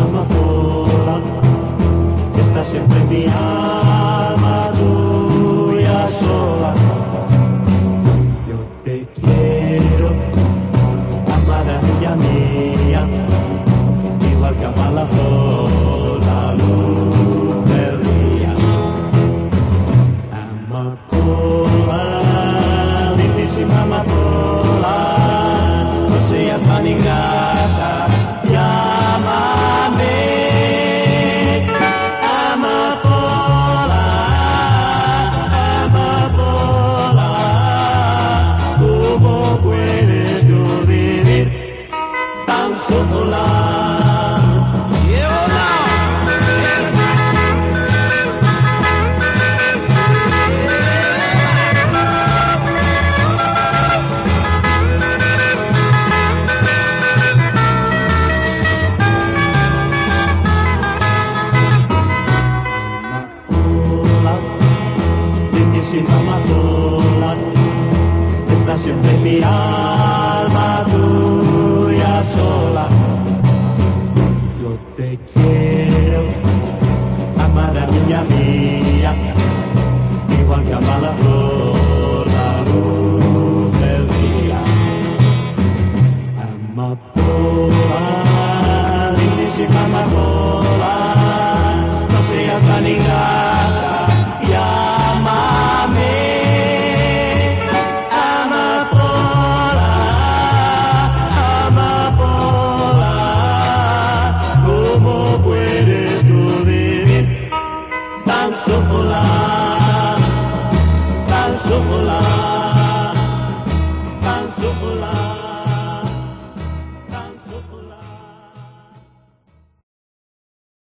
amapola, está siempre en mi alma tuya sola. Yo te quiero, amada niña mía, igual que ama la flor, la luz del día. Amapola, lindísima amapola, no seas tan tan sola? amapola, lindísima amapola, está siempre en mi alma sola. Yo te quiero, amada niña mía, igual que ama la flor, la luz del día. Amapola, love.